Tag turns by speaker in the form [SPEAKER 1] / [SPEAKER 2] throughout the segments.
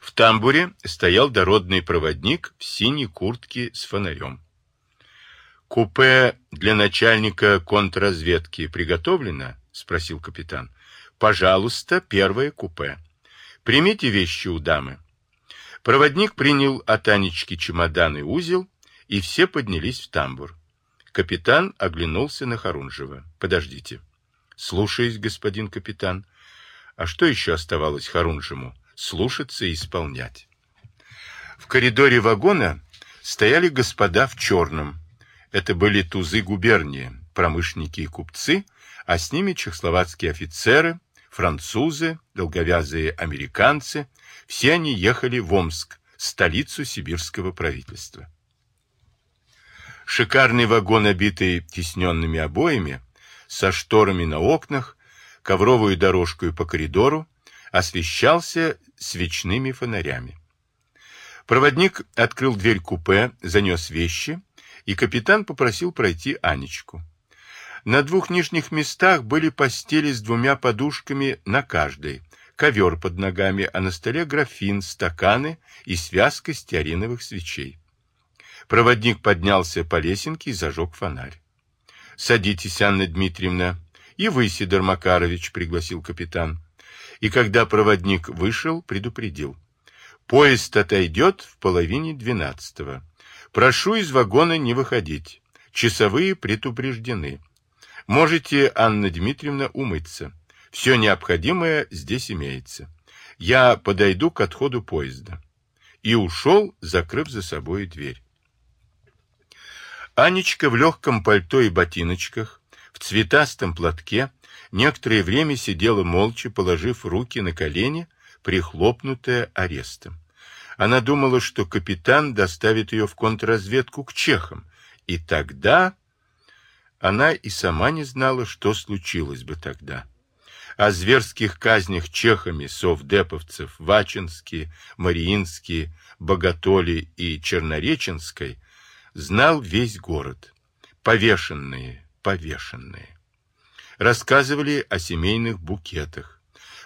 [SPEAKER 1] В тамбуре стоял дородный проводник в синей куртке с фонарем. «Купе для начальника контрразведки приготовлено?» — спросил капитан. «Пожалуйста, первое купе. Примите вещи у дамы». Проводник принял от Анечки чемодан и узел, и все поднялись в тамбур. Капитан оглянулся на Харунжева. «Подождите». «Слушаюсь, господин капитан». А что еще оставалось Харунжему? Слушаться и исполнять. В коридоре вагона стояли господа в черном, это были тузы губернии, промышленники и купцы, а с ними чехословацкие офицеры, французы, долговязые американцы. Все они ехали в Омск, столицу сибирского правительства. Шикарный вагон, обитый тесненными обоями, со шторами на окнах, ковровую дорожку по коридору, освещался свечными фонарями. Проводник открыл дверь купе, занес вещи и капитан попросил пройти Анечку. На двух нижних местах были постели с двумя подушками на каждой, ковер под ногами, а на столе графин, стаканы и связка стеариновых свечей. Проводник поднялся по лесенке и зажег фонарь. — Садитесь, Анна Дмитриевна. — И вы, Сидор Макарович, — пригласил капитан. И когда проводник вышел, предупредил. — Поезд отойдет в половине двенадцатого. Прошу из вагона не выходить. Часовые предупреждены. Можете, Анна Дмитриевна, умыться. Все необходимое здесь имеется. Я подойду к отходу поезда. И ушел, закрыв за собой дверь. Анечка в легком пальто и ботиночках, в цветастом платке, некоторое время сидела молча, положив руки на колени, прихлопнутая арестом. Она думала, что капитан доставит ее в контрразведку к чехам, и тогда она и сама не знала, что случилось бы тогда. О зверских казнях чехами совдеповцев Вачинске, Мариинске, Боготоле и Чернореченской знал весь город. Повешенные, повешенные. Рассказывали о семейных букетах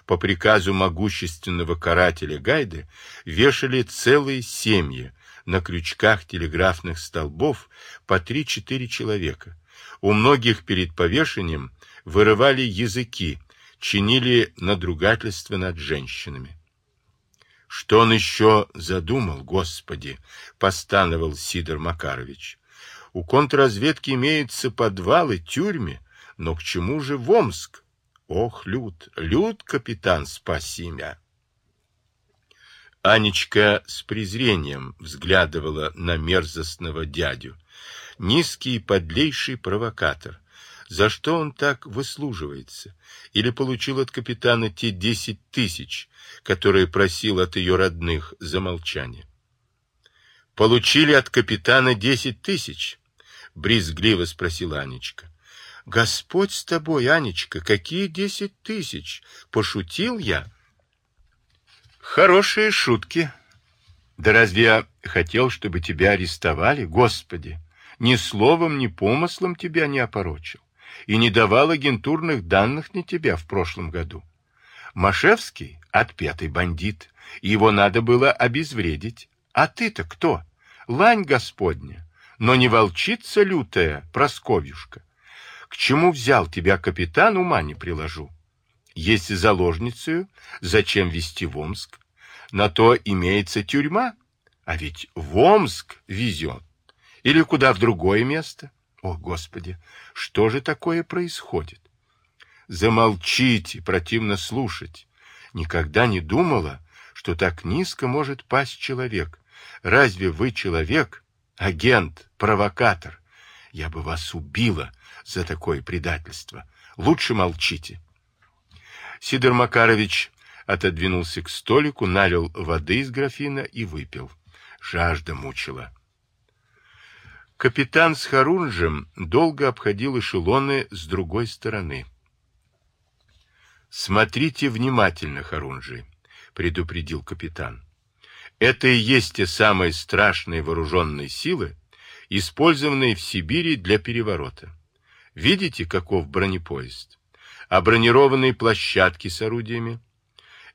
[SPEAKER 1] по приказу могущественного карателя Гайды вешали целые семьи на крючках телеграфных столбов по три-четыре человека. У многих перед повешением вырывали языки, чинили надругательство над женщинами. Что он еще задумал, Господи, постановил Сидор Макарович. У контрразведки имеются подвалы, тюрьмы, но к чему же в Омск? Ох, Люд, Люд, капитан, спаси меня. Анечка с презрением взглядывала на мерзостного дядю. Низкий подлейший провокатор. За что он так выслуживается? Или получил от капитана те десять тысяч, которые просил от ее родных за молчание? Получили от капитана десять тысяч? Брезгливо спросила Анечка. Господь с тобой, Анечка, какие десять тысяч? Пошутил я. Хорошие шутки. Да разве я хотел, чтобы тебя арестовали? Господи, ни словом, ни помыслом тебя не опорочил. И не давал агентурных данных на тебя в прошлом году. Машевский — отпетый бандит. Его надо было обезвредить. А ты-то кто? Лань Господня, но не волчица лютая, Просковьюшка. К чему взял тебя капитан, ума не приложу. Если заложницу, зачем везти в Омск? На то имеется тюрьма, а ведь в Омск везет. Или куда в другое место? О, Господи, что же такое происходит? Замолчите, противно слушать. Никогда не думала, что так низко может пасть человек. Разве вы человек, агент, провокатор? Я бы вас убила за такое предательство. Лучше молчите. Сидор Макарович отодвинулся к столику, налил воды из графина и выпил. Жажда мучила. Капитан с Харунжем долго обходил эшелоны с другой стороны. «Смотрите внимательно, Харунжи», — предупредил капитан. «Это и есть те самые страшные вооруженные силы, использованные в Сибири для переворота. Видите, каков бронепоезд? А бронированные площадки с орудиями?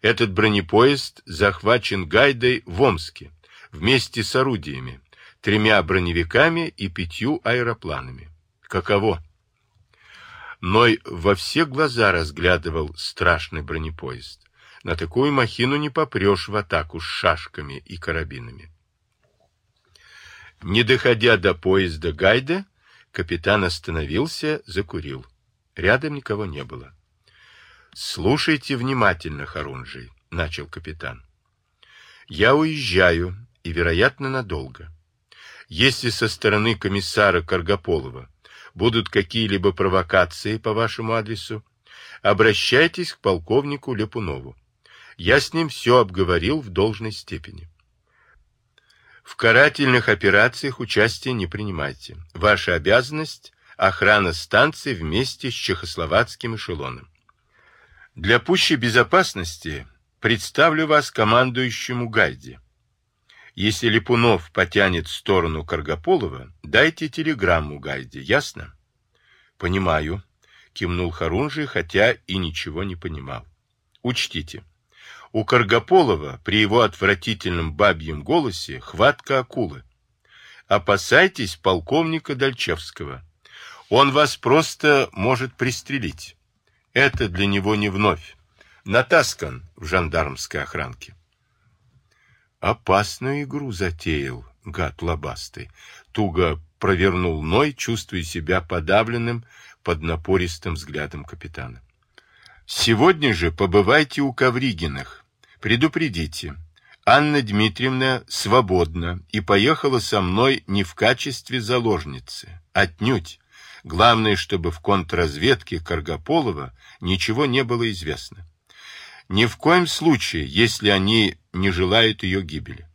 [SPEAKER 1] Этот бронепоезд захвачен Гайдой в Омске вместе с орудиями, тремя броневиками и пятью аэропланами. Каково? Ной во все глаза разглядывал страшный бронепоезд. На такую махину не попрешь в атаку с шашками и карабинами. Не доходя до поезда Гайда, капитан остановился, закурил. Рядом никого не было. «Слушайте внимательно, Харунжий», — начал капитан. «Я уезжаю, и, вероятно, надолго. Если со стороны комиссара Каргополова будут какие-либо провокации по вашему адресу, обращайтесь к полковнику Лепунову. Я с ним все обговорил в должной степени. В карательных операциях участие не принимайте. Ваша обязанность – охрана станции вместе с чехословацким эшелоном. Для пущей безопасности представлю вас командующему Гайде. Если Липунов потянет в сторону Каргополова, дайте телеграмму Гайде, ясно? Понимаю, кивнул Харунжий, хотя и ничего не понимал. Учтите, у Каргополова при его отвратительном бабьем голосе хватка акулы. Опасайтесь полковника Дальчевского. Он вас просто может пристрелить. Это для него не вновь. Натаскан в жандармской охранке. Опасную игру затеял, гад лобастый. Туго провернул Ной, чувствуя себя подавленным под напористым взглядом капитана. Сегодня же побывайте у Ковригиных. Предупредите. Анна Дмитриевна свободна и поехала со мной не в качестве заложницы. Отнюдь. Главное, чтобы в контрразведке Каргополова ничего не было известно. Ни в коем случае, если они не желают ее гибели.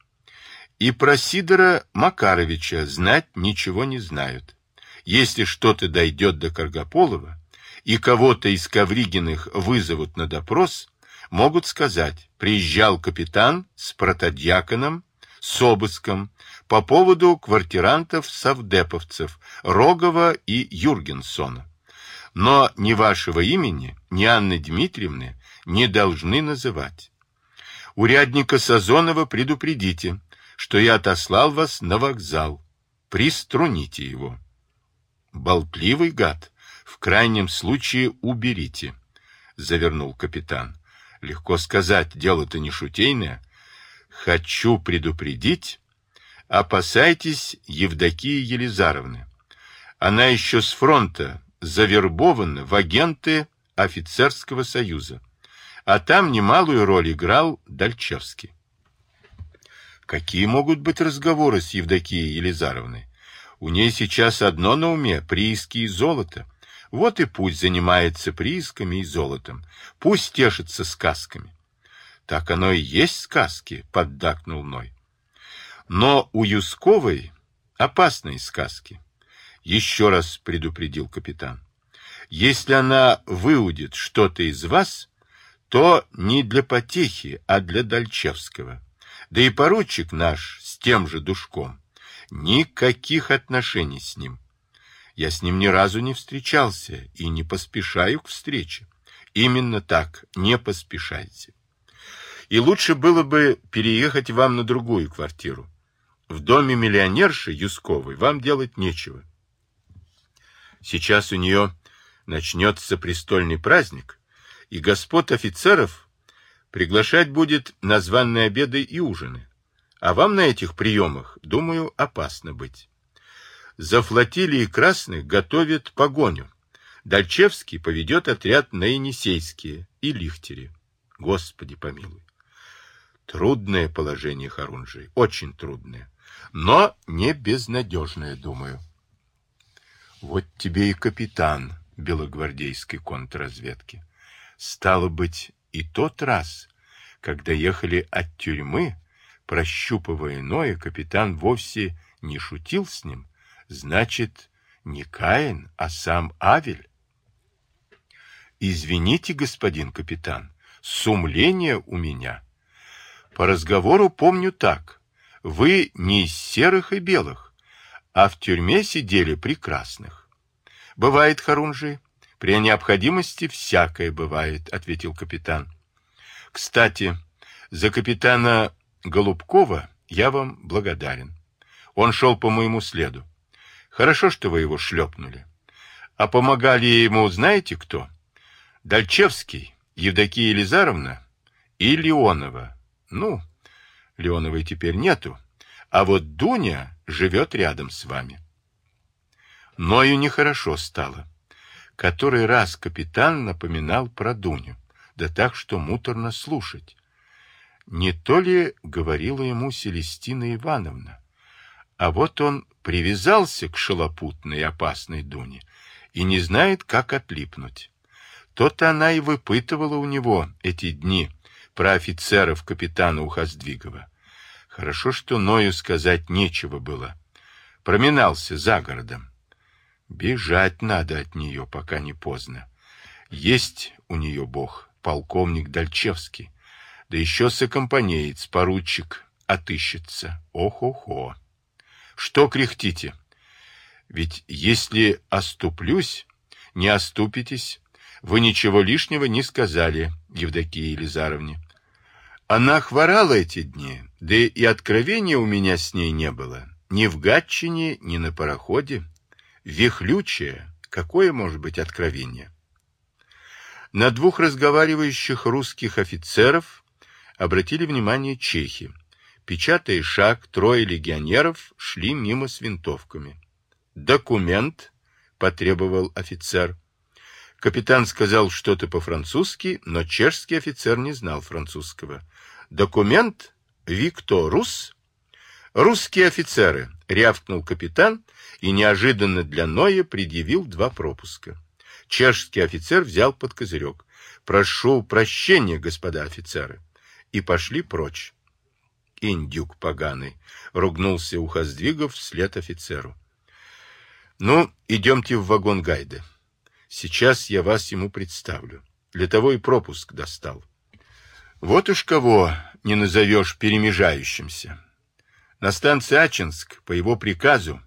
[SPEAKER 1] И про Сидора Макаровича знать ничего не знают. Если что-то дойдет до Каргополова, и кого-то из Ковригиных вызовут на допрос, могут сказать, приезжал капитан с протодьяконом, с обыском по поводу квартирантов-совдеповцев Рогова и Юргенсона. Но ни вашего имени, ни Анны Дмитриевны не должны называть. Урядника Сазонова предупредите, что я отослал вас на вокзал. Приструните его. Болтливый гад, в крайнем случае уберите, завернул капитан. Легко сказать, дело-то не шутейное. Хочу предупредить, опасайтесь Евдокии Елизаровны. Она еще с фронта завербована в агенты офицерского союза а там немалую роль играл Дальчевский. Какие могут быть разговоры с Евдокией Елизаровной? У ней сейчас одно на уме — прииски и золото. Вот и пусть занимается приисками и золотом. Пусть тешится сказками. Так оно и есть сказки, — поддакнул Ной. Но у Юсковой опасные сказки. Еще раз предупредил капитан. Если она выудит что-то из вас, то не для потехи, а для Дальчевского. Да и поручик наш с тем же душком. Никаких отношений с ним. Я с ним ни разу не встречался и не поспешаю к встрече. Именно так, не поспешайте. И лучше было бы переехать вам на другую квартиру. В доме миллионерши Юсковой вам делать нечего. Сейчас у нее начнется престольный праздник, и господ офицеров приглашать будет на званные обеды и ужины. А вам на этих приемах, думаю, опасно быть. За флотилии красных готовят погоню. Дальчевский поведет отряд на Енисейские и Лихтере. Господи помилуй. Трудное положение Харунжи, очень трудное, но не безнадежное, думаю. Вот тебе и капитан белогвардейской контрразведки. Стало быть, и тот раз, когда ехали от тюрьмы, прощупывая Ноя, капитан вовсе не шутил с ним. Значит, не Каин, а сам Авель. Извините, господин капитан, сумление у меня. По разговору помню так. Вы не из серых и белых, а в тюрьме сидели прекрасных. Бывает, Харунжи, при необходимости всякое бывает, ответил капитан. Кстати, за капитана Голубкова я вам благодарен. Он шел по моему следу. Хорошо, что вы его шлепнули. А помогали ему знаете кто? Дальчевский, Евдокия Елизаровна и Леонова. Ну, Леоновой теперь нету, а вот Дуня живет рядом с вами. Ною нехорошо стало. Который раз капитан напоминал про Дуню, да так, что муторно слушать. Не то ли говорила ему Селестина Ивановна, а вот он привязался к шалопутной и опасной Дуне и не знает, как отлипнуть. То-то она и выпытывала у него эти дни про офицеров капитана Ухоздвигова. Хорошо, что Ною сказать нечего было. Проминался за городом. Бежать надо от нее, пока не поздно. Есть у нее бог, полковник Дальчевский. Да еще сокомпанеец, поручик, отыщется. Ох-охо. Что кряхтите? Ведь если оступлюсь, не оступитесь. Вы ничего лишнего не сказали, Евдокии Елизаровне. Она хворала эти дни, да и откровения у меня с ней не было. Ни в Гатчине, ни на пароходе. Вихлючая, какое может быть откровение? На двух разговаривающих русских офицеров обратили внимание чехи. Печатая шаг, трое легионеров шли мимо с винтовками. «Документ», — потребовал офицер. Капитан сказал что-то по-французски, но чешский офицер не знал французского. «Документ? Викторус?» «Русские офицеры», — рявкнул капитан и неожиданно для Ноя предъявил два пропуска. Чешский офицер взял под козырек. «Прошу прощения, господа офицеры», и пошли прочь. «Индюк поганый», — ругнулся Ухоздвигов вслед офицеру. «Ну, идемте в вагон гайды. Сейчас я вас ему представлю. Для того и пропуск достал». Вот уж кого не назовешь перемежающимся. На станции Ачинск, по его приказу,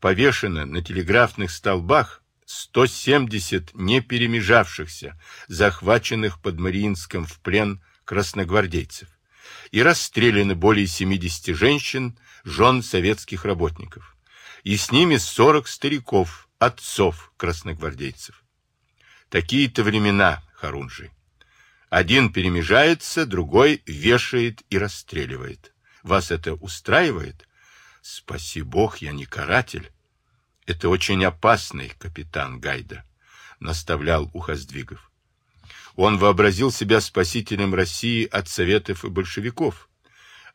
[SPEAKER 1] повешено на телеграфных столбах 170 не перемежавшихся, захваченных под Мариинском в плен красногвардейцев, и расстреляны более 70 женщин, жен советских работников, и с ними 40 стариков, отцов красногвардейцев. Такие-то времена, Харунжи. Один перемежается, другой вешает и расстреливает. Вас это устраивает? Спаси Бог, я не каратель. Это очень опасный капитан Гайда, наставлял Ухоздвигов. Он вообразил себя спасителем России от советов и большевиков.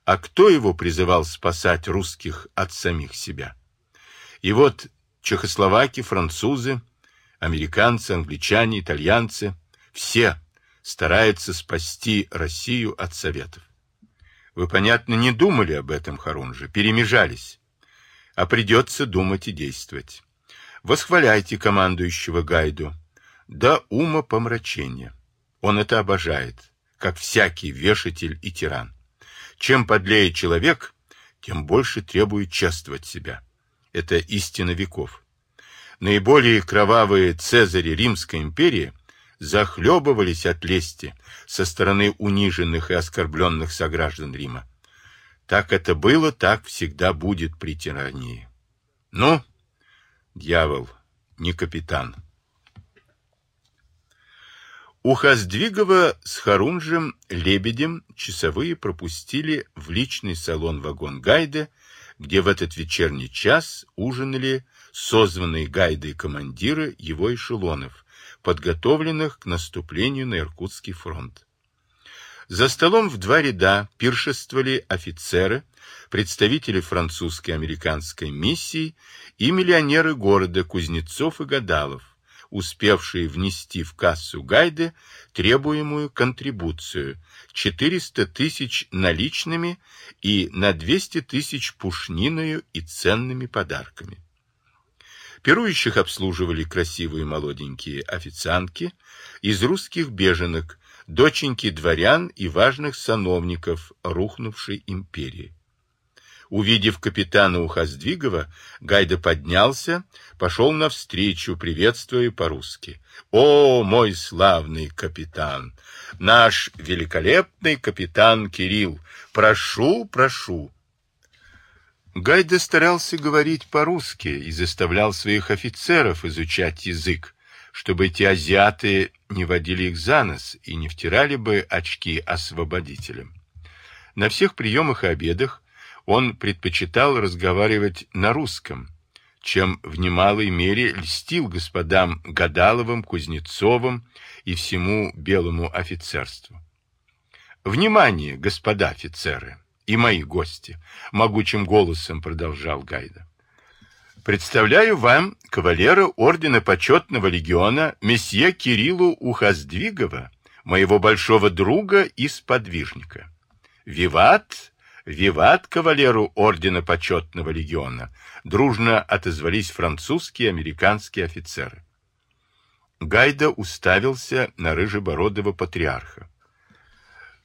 [SPEAKER 1] А кто его призывал спасать русских от самих себя? И вот чехословаки, французы, американцы, англичане, итальянцы – все стараются спасти Россию от советов. Вы, понятно, не думали об этом, Харунжи, перемежались. А придется думать и действовать. Восхваляйте командующего Гайду. Да ума помрачения. Он это обожает, как всякий вешатель и тиран. Чем подлее человек, тем больше требует чествовать себя. Это истина веков. Наиболее кровавые цезари Римской империи захлебывались от лести со стороны униженных и оскорбленных сограждан Рима. Так это было, так всегда будет при тирании. Ну, дьявол, не капитан. У Хаздвигова с Харунжем Лебедем часовые пропустили в личный салон вагон Гайда, где в этот вечерний час ужинали созванные Гайдой командиры его эшелонов, подготовленных к наступлению на Иркутский фронт. За столом в два ряда пиршествовали офицеры, представители французской и американской миссии и миллионеры города Кузнецов и Гадалов, успевшие внести в кассу Гайды требуемую контрибуцию 400 тысяч наличными и на 200 тысяч пушниною и ценными подарками. Пирующих обслуживали красивые молоденькие официантки из русских беженок, доченьки дворян и важных сановников рухнувшей империи. Увидев капитана Ухоздвигова, Гайда поднялся, пошел навстречу, приветствуя по-русски. «О, мой славный капитан! наш великолепный капитан Кирилл. Прошу, прошу. Гайда старался говорить по-русски и заставлял своих офицеров изучать язык, чтобы эти азиаты не водили их за нос и не втирали бы очки освободителям. На всех приемах и обедах он предпочитал разговаривать на русском, чем в немалой мере льстил господам Гадаловым, Кузнецовым и всему белому офицерству. «Внимание, господа офицеры и мои гости!» — могучим голосом продолжал Гайда. «Представляю вам кавалера Ордена Почетного Легиона месье Кириллу Ухоздвигова, моего большого друга и сподвижника. Виват «Виват кавалеру Ордена Почетного Легиона!» дружно отозвались французские и американские офицеры. Гайда уставился на рыжебородого патриарха.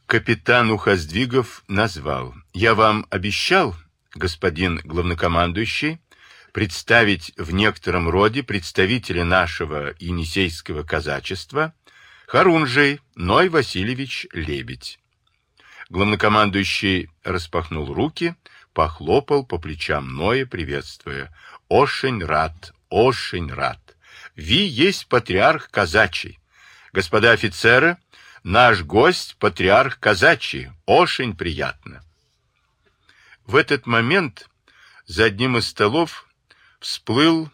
[SPEAKER 1] Капитан Ухоздвигов назвал. «Я вам обещал, господин главнокомандующий, представить в некотором роде представителя нашего енисейского казачества Харунжий Ной Васильевич Лебедь. Главнокомандующий распахнул руки, похлопал по плечам Ноя, приветствуя. «Ошень рад, ошень рад! Ви есть патриарх казачий! Господа офицеры, наш гость патриарх казачий! Ошень приятно!» В этот момент за одним из столов всплыл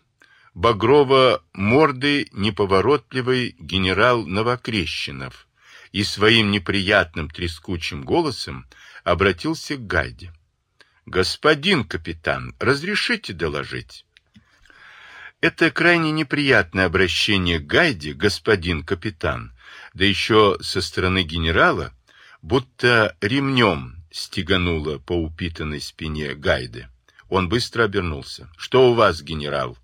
[SPEAKER 1] багрово-мордый неповоротливый генерал Новокрещенов, и своим неприятным трескучим голосом обратился к Гайде. «Господин капитан, разрешите доложить?» Это крайне неприятное обращение к Гайде, господин капитан, да еще со стороны генерала, будто ремнем стегануло по упитанной спине Гайды. Он быстро обернулся. «Что у вас, генерал?»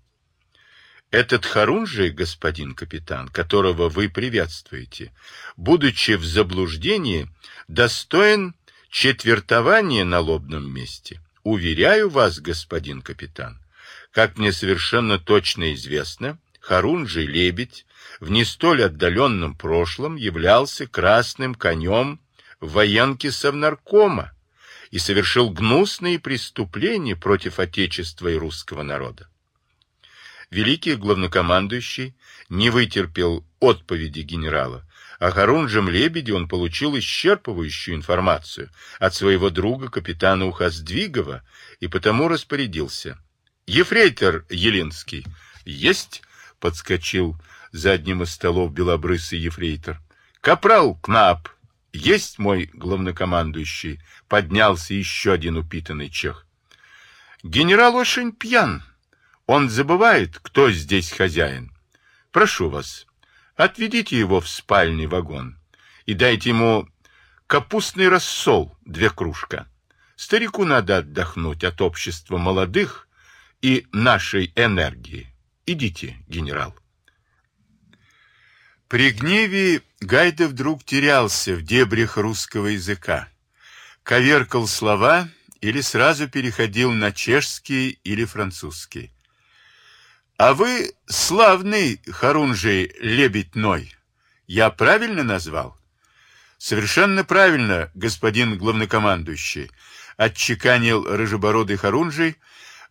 [SPEAKER 1] Этот Харунжий, господин капитан, которого вы приветствуете, будучи в заблуждении, достоин четвертования на лобном месте. Уверяю вас, господин капитан, как мне совершенно точно известно, Харунжий Лебедь в не столь отдаленном прошлом являлся красным конем в военке Совнаркома и совершил гнусные преступления против Отечества и русского народа великий главнокомандующий не вытерпел отповеди генерала. О Харунжем Лебеде он получил исчерпывающую информацию от своего друга капитана Ухоздвигова и потому распорядился. «Ефрейтор Елинский!» «Есть!» — подскочил за одним из столов белобрысый ефрейтор. «Капрал Кнап!» «Есть мой главнокомандующий!» — поднялся еще один упитанный чех. «Генерал очень пьян!» Он забывает, кто здесь хозяин. Прошу вас, отведите его в спальный вагон и дайте ему капустный рассол, две кружка. Старику надо отдохнуть от общества молодых и нашей энергии. Идите, генерал. При гневе Гайда вдруг терялся в дебрях русского языка, коверкал слова или сразу переходил на чешский или французский. А вы славный Харунжий Лебедь-Ной. Я правильно назвал? Совершенно правильно, господин главнокомандующий, отчеканил рыжебородый Харунжий,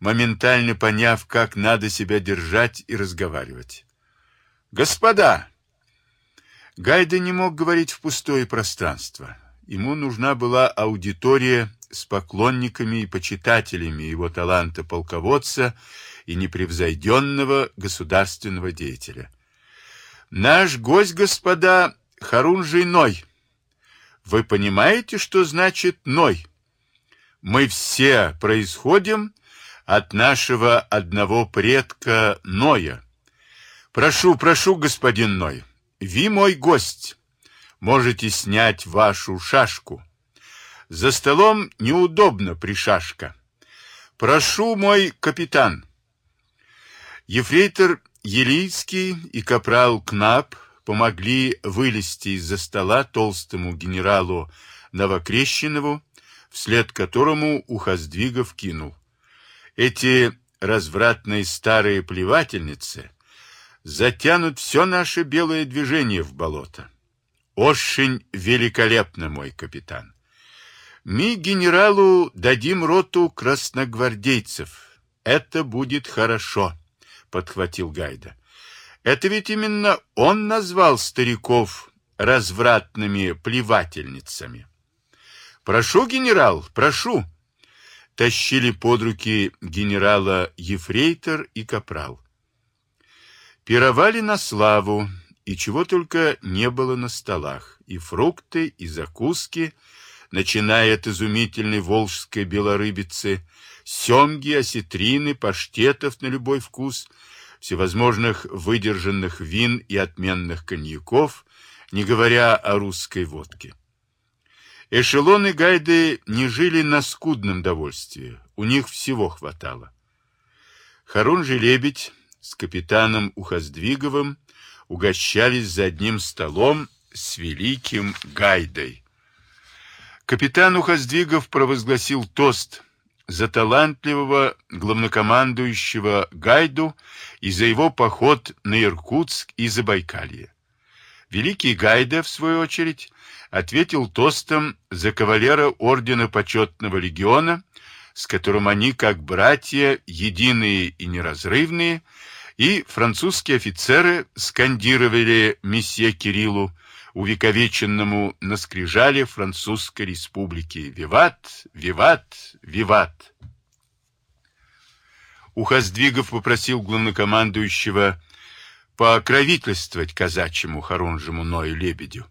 [SPEAKER 1] моментально поняв, как надо себя держать и разговаривать. Господа! Гайда не мог говорить в пустое пространство. Ему нужна была аудитория с поклонниками и почитателями его таланта полководца и непревзойденного государственного деятеля. Наш гость, господа, Харунжий Ной. Вы понимаете, что значит Ной? Мы все происходим от нашего одного предка Ноя. Прошу, прошу, господин Ной, ви мой гость. Можете снять вашу шашку. За столом неудобно при шашка. Прошу, мой капитан. Ефрейтор Елийский и капрал Кнап помогли вылезти из-за стола толстому генералу Новокрещенову, вслед которому Ухоздвигов кинул. Эти развратные старые плевательницы затянут все наше белое движение в болото. Очень великолепно, мой капитан. Мы генералу дадим роту красногвардейцев. Это будет хорошо, подхватил Гайда. Это ведь именно он назвал стариков развратными плевательницами. Прошу, генерал, прошу. Тащили под руки генерала Ефрейтор и Капрал. Пировали на славу, и чего только не было на столах, и фрукты, и закуски, начиная от изумительной волжской белорыбицы, семги, осетрины, паштетов на любой вкус, всевозможных выдержанных вин и отменных коньяков, не говоря о русской водке. Эшелоны гайды не жили на скудном довольствии, у них всего хватало. Харун же Лебедь с капитаном Ухоздвиговым угощались за одним столом с великим Гайдой. Капитан Ухоздвигов провозгласил тост за талантливого главнокомандующего Гайду и за его поход на Иркутск и Забайкалье. Великий Гайда, в свою очередь, ответил тостом за кавалера Ордена Почетного Легиона, с которым они, как братья, единые и неразрывные, и французские офицеры скандировали месье Кириллу, увековеченному на скрижале Французской республики «Виват! Виват! Виват!». Ухоздвигов попросил главнокомандующего покровительствовать казачьему Харунжему Ною Лебедю,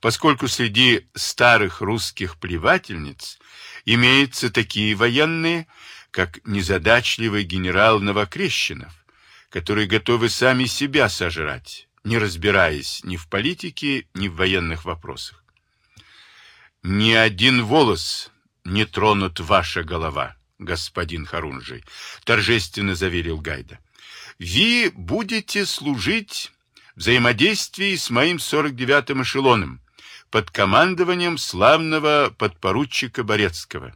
[SPEAKER 1] поскольку среди старых русских плевательниц имеются такие военные, как незадачливый генерал Новокрещенов, которые готовы сами себя сожрать, не разбираясь ни в политике, ни в военных вопросах. Ни один волос не тронут ваша голова, господин Харунжий, торжественно заверил Гайда. Вы будете служить взаимодействии с моим 49-м эшелоном под командованием славного подпоручика Борецкого.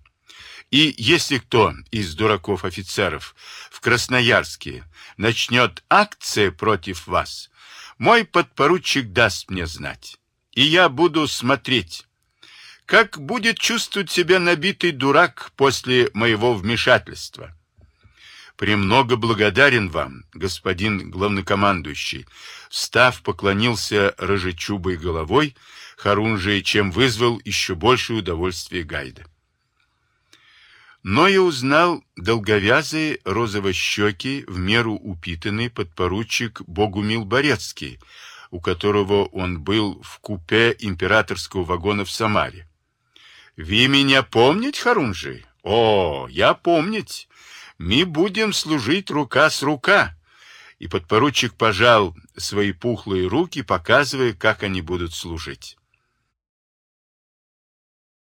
[SPEAKER 1] И если кто из дураков-офицеров в Красноярске начнет акция против вас, мой подпоручик даст мне знать, и я буду смотреть, как будет чувствовать себя набитый дурак после моего вмешательства. Премного благодарен вам, господин главнокомандующий. Став поклонился рыжечубой головой Харунжи, чем вызвал еще большее удовольствие Гайда. Но и узнал долговязый розовощекий, в меру упитанный подпоручик Богумил Борецкий, у которого он был в купе императорского вагона в Самаре. «Вы меня помнить, Харунжи? О, я помнить. Мы будем служить рука с рука». И подпоручик пожал свои пухлые руки, показывая, как они будут служить.